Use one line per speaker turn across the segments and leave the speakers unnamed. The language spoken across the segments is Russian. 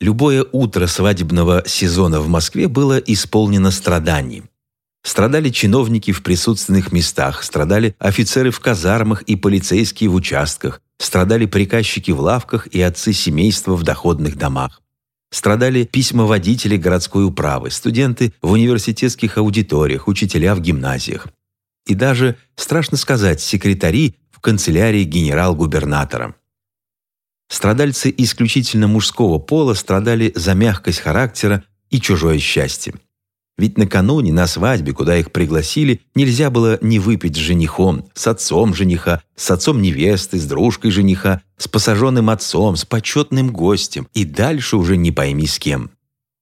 Любое утро свадебного сезона в Москве было исполнено страданий. Страдали чиновники в присутственных местах, страдали офицеры в казармах и полицейские в участках, страдали приказчики в лавках и отцы семейства в доходных домах. Страдали письмоводители городской управы, студенты в университетских аудиториях, учителя в гимназиях. И даже, страшно сказать, секретари в канцелярии генерал-губернатора. Страдальцы исключительно мужского пола страдали за мягкость характера и чужое счастье. Ведь накануне на свадьбе, куда их пригласили, нельзя было не выпить с женихом, с отцом жениха, с отцом невесты, с дружкой жениха, с посаженным отцом, с почетным гостем и дальше уже не пойми с кем.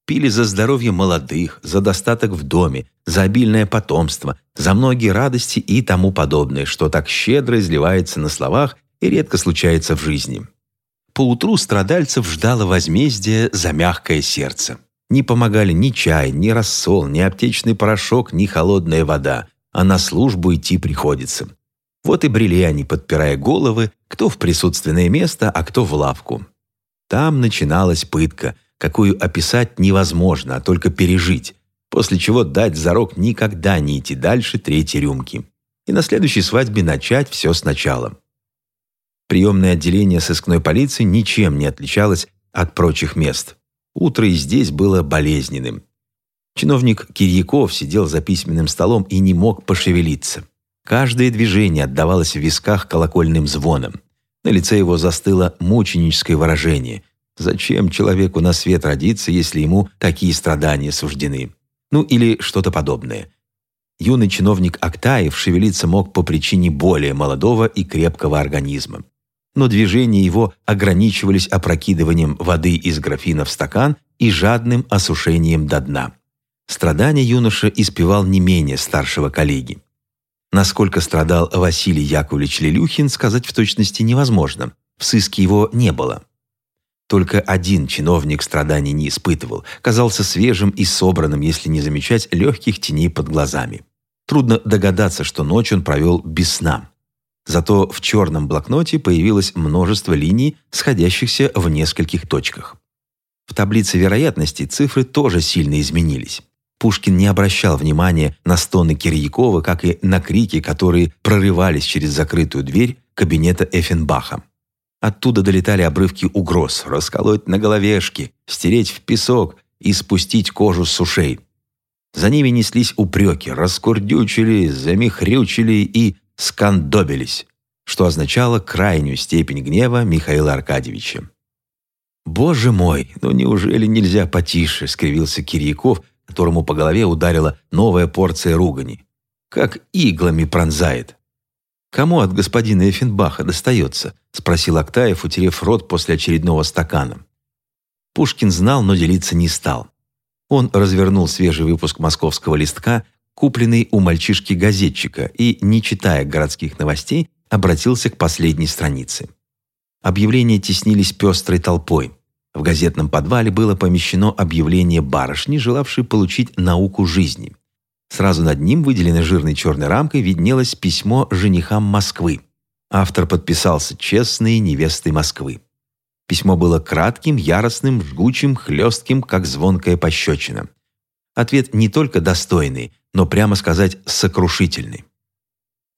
Пили за здоровье молодых, за достаток в доме, за обильное потомство, за многие радости и тому подобное, что так щедро изливается на словах и редко случается в жизни. Поутру страдальцев ждало возмездие за мягкое сердце. Не помогали ни чай, ни рассол, ни аптечный порошок, ни холодная вода, а на службу идти приходится. Вот и брели они, подпирая головы, кто в присутственное место, а кто в лавку. Там начиналась пытка, какую описать невозможно, а только пережить, после чего дать зарок никогда не идти дальше третьей рюмки. И на следующей свадьбе начать все сначала. Приемное отделение сыскной полиции ничем не отличалось от прочих мест. Утро и здесь было болезненным. Чиновник Кирьяков сидел за письменным столом и не мог пошевелиться. Каждое движение отдавалось в висках колокольным звоном. На лице его застыло мученическое выражение. Зачем человеку на свет родиться, если ему такие страдания суждены? Ну или что-то подобное. Юный чиновник Актаев шевелиться мог по причине более молодого и крепкого организма но движения его ограничивались опрокидыванием воды из графина в стакан и жадным осушением до дна. Страдания юноша испевал не менее старшего коллеги. Насколько страдал Василий Яковлевич Лелюхин, сказать в точности невозможно. В сыске его не было. Только один чиновник страданий не испытывал, казался свежим и собранным, если не замечать легких теней под глазами. Трудно догадаться, что ночь он провел без сна. Зато в черном блокноте появилось множество линий, сходящихся в нескольких точках. В таблице вероятности цифры тоже сильно изменились. Пушкин не обращал внимания на стоны Кирьякова, как и на крики, которые прорывались через закрытую дверь кабинета Эффенбаха. Оттуда долетали обрывки угроз расколоть на головешки, стереть в песок и спустить кожу с ушей. За ними неслись упреки, раскурдючили, замехрючили и скандобились, что означало крайнюю степень гнева Михаила Аркадьевича. «Боже мой, ну неужели нельзя потише?» — скривился Кирьяков, которому по голове ударила новая порция ругани. «Как иглами пронзает!» «Кому от господина Эффенбаха достается?» — спросил Актаев, утерев рот после очередного стакана. Пушкин знал, но делиться не стал. Он развернул свежий выпуск московского листка, купленный у мальчишки-газетчика, и, не читая городских новостей, обратился к последней странице. Объявления теснились пестрой толпой. В газетном подвале было помещено объявление барышни, желавшей получить науку жизни. Сразу над ним, выделенной жирной черной рамкой, виднелось письмо женихам Москвы. Автор подписался «Честные невесты Москвы». Письмо было кратким, яростным, жгучим, хлестким, как звонкая пощечина. Ответ не только достойный, но, прямо сказать, сокрушительный.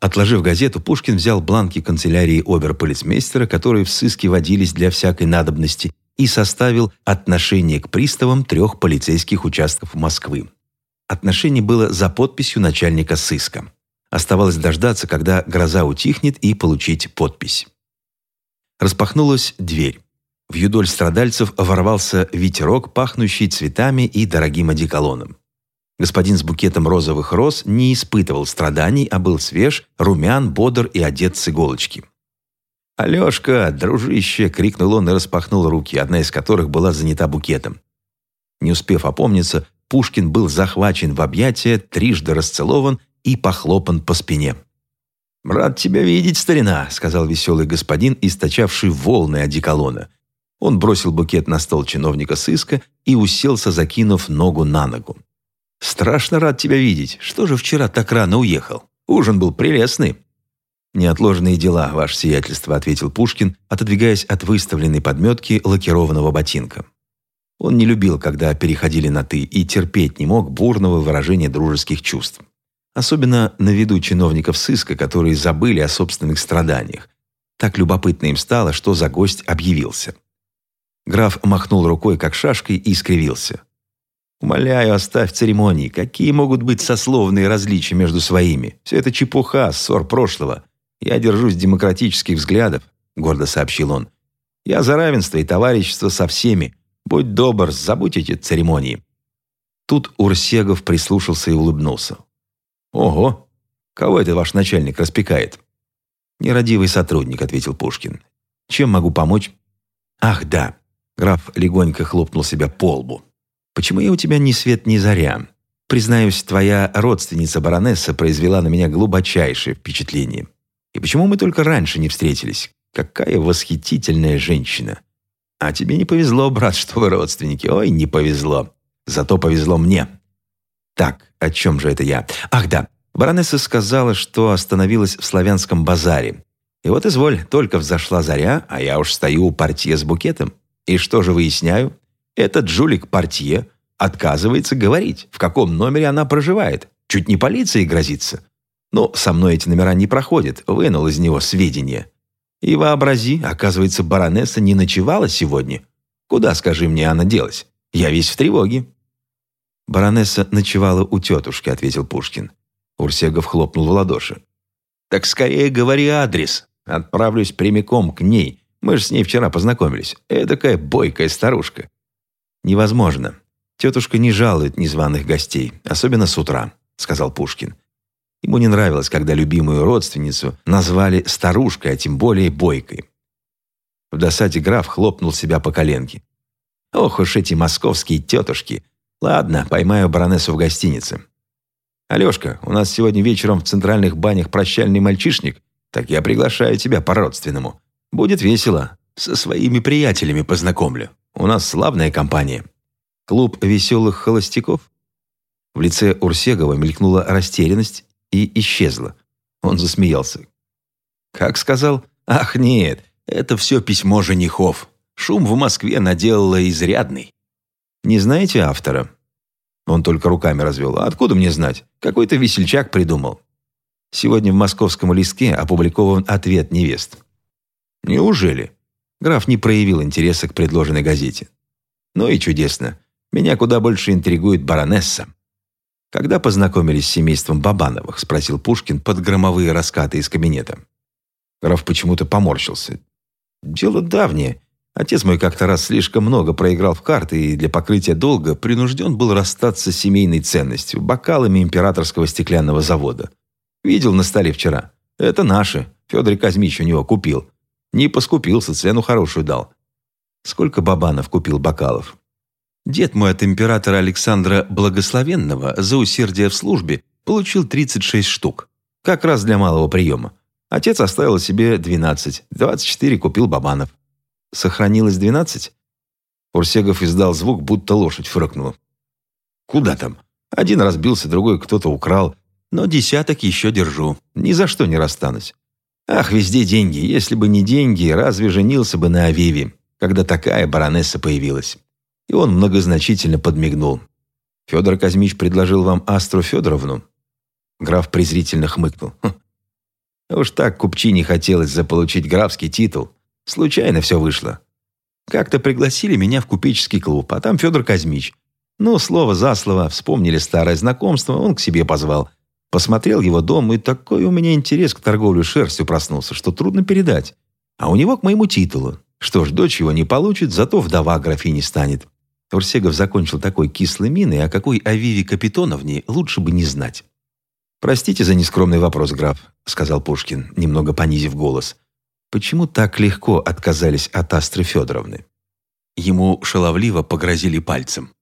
Отложив газету, Пушкин взял бланки канцелярии оберполицмейстера, которые в сыске водились для всякой надобности, и составил отношение к приставам трех полицейских участков Москвы. Отношение было за подписью начальника сыска. Оставалось дождаться, когда гроза утихнет, и получить подпись. Распахнулась дверь. В юдоль страдальцев ворвался ветерок, пахнущий цветами и дорогим одеколоном. Господин с букетом розовых роз не испытывал страданий, а был свеж, румян, бодр и одет с иголочки. «Алешка, дружище!» — крикнул он и распахнул руки, одна из которых была занята букетом. Не успев опомниться, Пушкин был захвачен в объятия, трижды расцелован и похлопан по спине. «Рад тебя видеть, старина», — сказал веселый господин, источавший волны одеколона. Он бросил букет на стол чиновника сыска и уселся, закинув ногу на ногу. «Страшно рад тебя видеть. Что же вчера так рано уехал? Ужин был прелестный». «Неотложные дела, ваше сиятельство», — ответил Пушкин, отодвигаясь от выставленной подметки лакированного ботинка. Он не любил, когда переходили на «ты», и терпеть не мог бурного выражения дружеских чувств. Особенно на виду чиновников сыска, которые забыли о собственных страданиях. Так любопытно им стало, что за гость объявился. Граф махнул рукой, как шашкой, и искривился. «Умоляю, оставь церемонии. Какие могут быть сословные различия между своими? Все это чепуха, ссор прошлого. Я держусь демократических взглядов», — гордо сообщил он. «Я за равенство и товарищество со всеми, Будь добр, забудь эти церемонии». Тут Урсегов прислушался и улыбнулся. «Ого! Кого это ваш начальник распекает?» «Нерадивый сотрудник», — ответил Пушкин. «Чем могу помочь?» «Ах, да!» — граф легонько хлопнул себя по лбу. «Почему я у тебя ни свет, ни заря? Признаюсь, твоя родственница-баронесса произвела на меня глубочайшее впечатление. И почему мы только раньше не встретились? Какая восхитительная женщина! А тебе не повезло, брат, что вы родственники. Ой, не повезло. Зато повезло мне. Так, о чем же это я? Ах да, баронесса сказала, что остановилась в славянском базаре. И вот, изволь, только взошла заря, а я уж стою у портье с букетом. И что же выясняю? Этот жулик портье отказывается говорить, в каком номере она проживает. Чуть не полиции грозится. Но со мной эти номера не проходят, вынул из него сведения. И вообрази, оказывается, баронесса не ночевала сегодня. Куда, скажи мне, она делась? Я весь в тревоге». «Баронесса ночевала у тетушки», — ответил Пушкин. Урсегов хлопнул в ладоши. «Так скорее говори адрес. Отправлюсь прямиком к ней. Мы же с ней вчера познакомились. Эдакая бойкая старушка». «Невозможно. Тетушка не жалует незваных гостей, особенно с утра», — сказал Пушкин. Ему не нравилось, когда любимую родственницу назвали старушкой, а тем более бойкой. В досаде граф хлопнул себя по коленке. «Ох уж эти московские тетушки! Ладно, поймаю баронессу в гостинице. Алешка, у нас сегодня вечером в центральных банях прощальный мальчишник, так я приглашаю тебя по-родственному. Будет весело. Со своими приятелями познакомлю. У нас славная компания. Клуб веселых холостяков?» В лице Урсегова мелькнула растерянность и исчезла. Он засмеялся. «Как сказал? Ах, нет, это все письмо женихов. Шум в Москве наделало изрядный. Не знаете автора?» Он только руками развел. «А откуда мне знать? Какой-то весельчак придумал». Сегодня в московском листке опубликован ответ невест. «Неужели?» Граф не проявил интереса к предложенной газете. «Ну и чудесно. Меня куда больше интригует баронесса. «Когда познакомились с семейством Бабановых?» – спросил Пушкин под громовые раскаты из кабинета. Граф почему-то поморщился. «Дело давнее. Отец мой как-то раз слишком много проиграл в карты и для покрытия долга принужден был расстаться с семейной ценностью – бокалами императорского стеклянного завода. Видел на столе вчера. Это наши. Федор Казмич у него купил. Не поскупился, цену хорошую дал. Сколько Бабанов купил бокалов? Дед мой от императора Александра Благословенного за усердие в службе получил 36 штук. Как раз для малого приема. Отец оставил себе 12, 24 купил Бабанов. Сохранилось 12? Урсегов издал звук, будто лошадь фыркнула. Куда там? Один разбился, другой кто-то украл. Но десяток еще держу. Ни за что не расстанусь. Ах, везде деньги. Если бы не деньги, разве женился бы на Авиве, когда такая баронесса появилась? И он многозначительно подмигнул. «Федор Казмич предложил вам Астру Федоровну?» Граф презрительно хмыкнул. «Хм. «Уж так купчине хотелось заполучить графский титул. Случайно все вышло. Как-то пригласили меня в купеческий клуб, а там Федор Казмич. Ну, слово за слово, вспомнили старое знакомство, он к себе позвал. Посмотрел его дом, и такой у меня интерес к торговле шерстью проснулся, что трудно передать. А у него к моему титулу. Что ж, дочь его не получит, зато вдова графини станет. Урсегов закончил такой кислой миной, а какой Авиве Капитоновне лучше бы не знать. «Простите за нескромный вопрос, граф», — сказал Пушкин, немного понизив голос. «Почему так легко отказались от Астры Федоровны?» Ему шаловливо погрозили пальцем.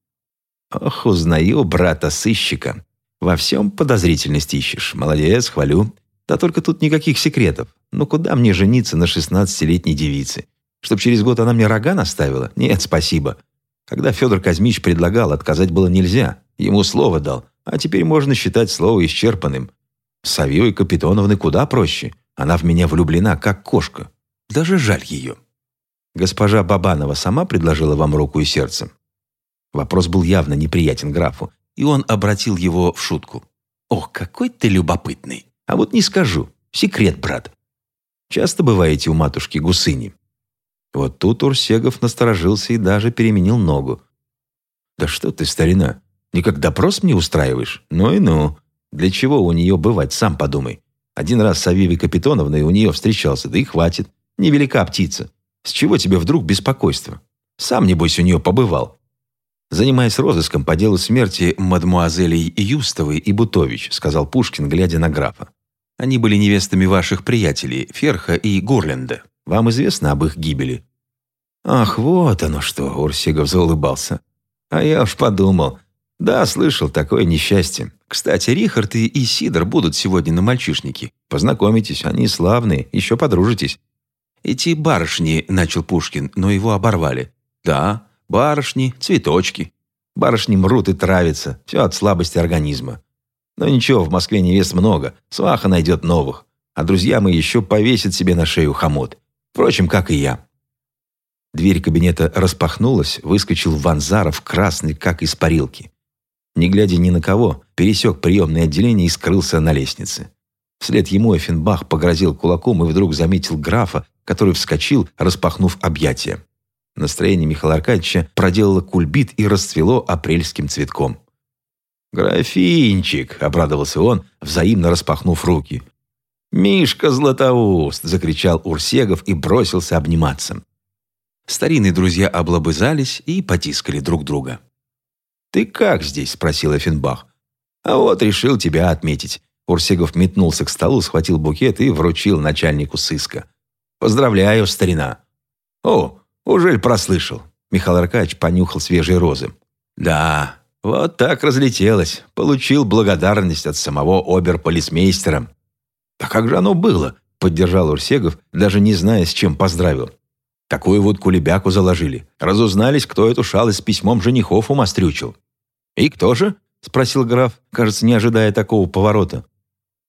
«Ох, узнаю брата-сыщика. Во всем подозрительность ищешь. Молодец, хвалю. Да только тут никаких секретов. Ну куда мне жениться на шестнадцатилетней девице? Чтоб через год она мне рога наставила? Нет, спасибо. Когда Федор Казмич предлагал, отказать было нельзя. Ему слово дал, а теперь можно считать слово исчерпанным. Савьей Капитоновны куда проще. Она в меня влюблена, как кошка. Даже жаль ее. Госпожа Бабанова сама предложила вам руку и сердце? Вопрос был явно неприятен графу, и он обратил его в шутку. «Ох, какой ты любопытный! А вот не скажу. Секрет, брат. Часто бываете у матушки Гусыни?» Вот тут Урсегов насторожился и даже переменил ногу. «Да что ты, старина, никак допрос мне устраиваешь? Ну и ну. Для чего у нее бывать, сам подумай. Один раз с Авивой Капитоновной у нее встречался, да и хватит. Невелика птица. С чего тебе вдруг беспокойство? Сам, небось, у нее побывал. Занимаясь розыском по делу смерти мадмуазелей Юстовой и Бутович, сказал Пушкин, глядя на графа. Они были невестами ваших приятелей, Ферха и Гурленда. Вам известно об их гибели?» «Ах, вот оно что!» – Урсигов заулыбался. «А я уж подумал. Да, слышал, такое несчастье. Кстати, Рихард и Исидор будут сегодня на мальчишнике. Познакомитесь, они славные, еще подружитесь». «Эти барышни», – начал Пушкин, но его оборвали. «Да, барышни, цветочки. Барышни мрут и травятся, все от слабости организма. Но ничего, в Москве невест много, сваха найдет новых. А друзья мы еще повесят себе на шею хомут. Впрочем, как и я. Дверь кабинета распахнулась, выскочил Ванзаров, красный, как из парилки. Не глядя ни на кого, пересек приемное отделение и скрылся на лестнице. Вслед ему Эффенбах погрозил кулаком и вдруг заметил графа, который вскочил, распахнув объятия. Настроение Михаила Аркадьевича проделало кульбит и расцвело апрельским цветком. «Графинчик!» – обрадовался он, взаимно распахнув руки. «Мишка Златоуст!» – закричал Урсегов и бросился обниматься. Старинные друзья облобызались и потискали друг друга. «Ты как здесь?» – спросил Эффенбах. «А вот решил тебя отметить». Урсегов метнулся к столу, схватил букет и вручил начальнику сыска. «Поздравляю, старина!» «О, ужель прослышал?» Михаил Аркадьевич понюхал свежие розы. «Да, вот так разлетелось. Получил благодарность от самого оберполицмейстера. «А как же оно было?» – поддержал Урсегов, даже не зная, с чем поздравил. «Такую вот кулебяку заложили. Разузнались, кто эту шалость с письмом женихов умострючил». «И кто же?» – спросил граф, кажется, не ожидая такого поворота.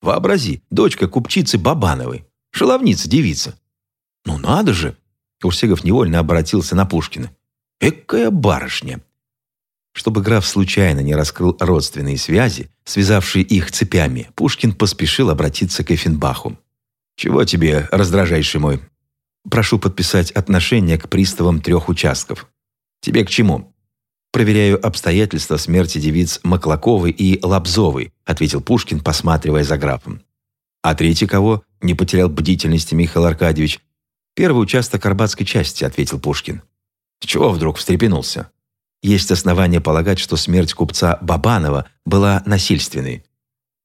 «Вообрази, дочка купчицы Бабановой. Шаловница девица». «Ну надо же!» – Урсегов невольно обратился на Пушкина. «Экая барышня! Чтобы граф случайно не раскрыл родственные связи, связавшие их цепями, Пушкин поспешил обратиться к Эффенбаху. «Чего тебе, раздражайший мой?» «Прошу подписать отношение к приставам трех участков». «Тебе к чему?» «Проверяю обстоятельства смерти девиц Маклаковой и Лобзовой», ответил Пушкин, посматривая за графом. «А третий кого?» – не потерял бдительности Михаил Аркадьевич. «Первый участок Арбатской части», – ответил Пушкин. «С чего вдруг встрепенулся?» Есть основания полагать, что смерть купца Бабанова была насильственной.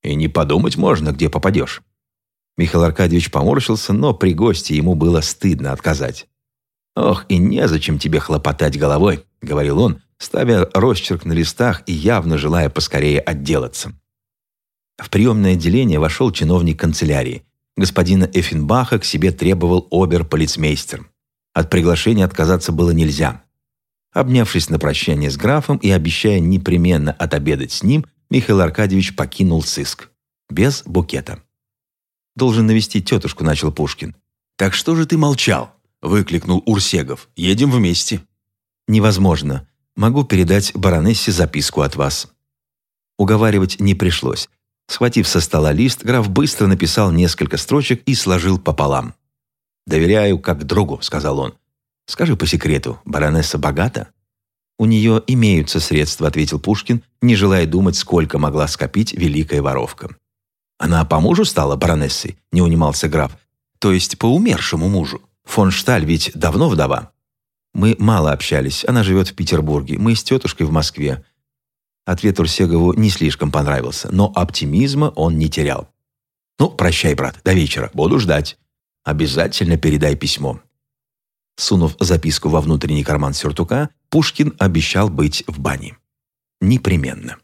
И не подумать можно, где попадешь. Михаил Аркадьевич поморщился, но при гости ему было стыдно отказать. «Ох, и незачем тебе хлопотать головой», — говорил он, ставя росчерк на листах и явно желая поскорее отделаться. В приемное отделение вошел чиновник канцелярии. Господина Эффенбаха к себе требовал обер-полицмейстер. От приглашения отказаться было нельзя. Обнявшись на прощание с графом и обещая непременно отобедать с ним, Михаил Аркадьевич покинул сыск. Без букета. «Должен навестить тетушку», — начал Пушкин. «Так что же ты молчал?» — выкликнул Урсегов. «Едем вместе». «Невозможно. Могу передать баронессе записку от вас». Уговаривать не пришлось. Схватив со стола лист, граф быстро написал несколько строчек и сложил пополам. «Доверяю как другу», — сказал он. Скажи по секрету, баронесса богата?» «У нее имеются средства», — ответил Пушкин, не желая думать, сколько могла скопить великая воровка. «Она по мужу стала баронессой?» — не унимался граф. «То есть по умершему мужу? Фон Шталь ведь давно вдова?» «Мы мало общались. Она живет в Петербурге. Мы с тетушкой в Москве». Ответ Урсегову не слишком понравился, но оптимизма он не терял. «Ну, прощай, брат, до вечера. Буду ждать. Обязательно передай письмо. Сунув записку во внутренний карман сюртука, Пушкин обещал быть в бане. Непременно.